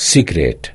secret.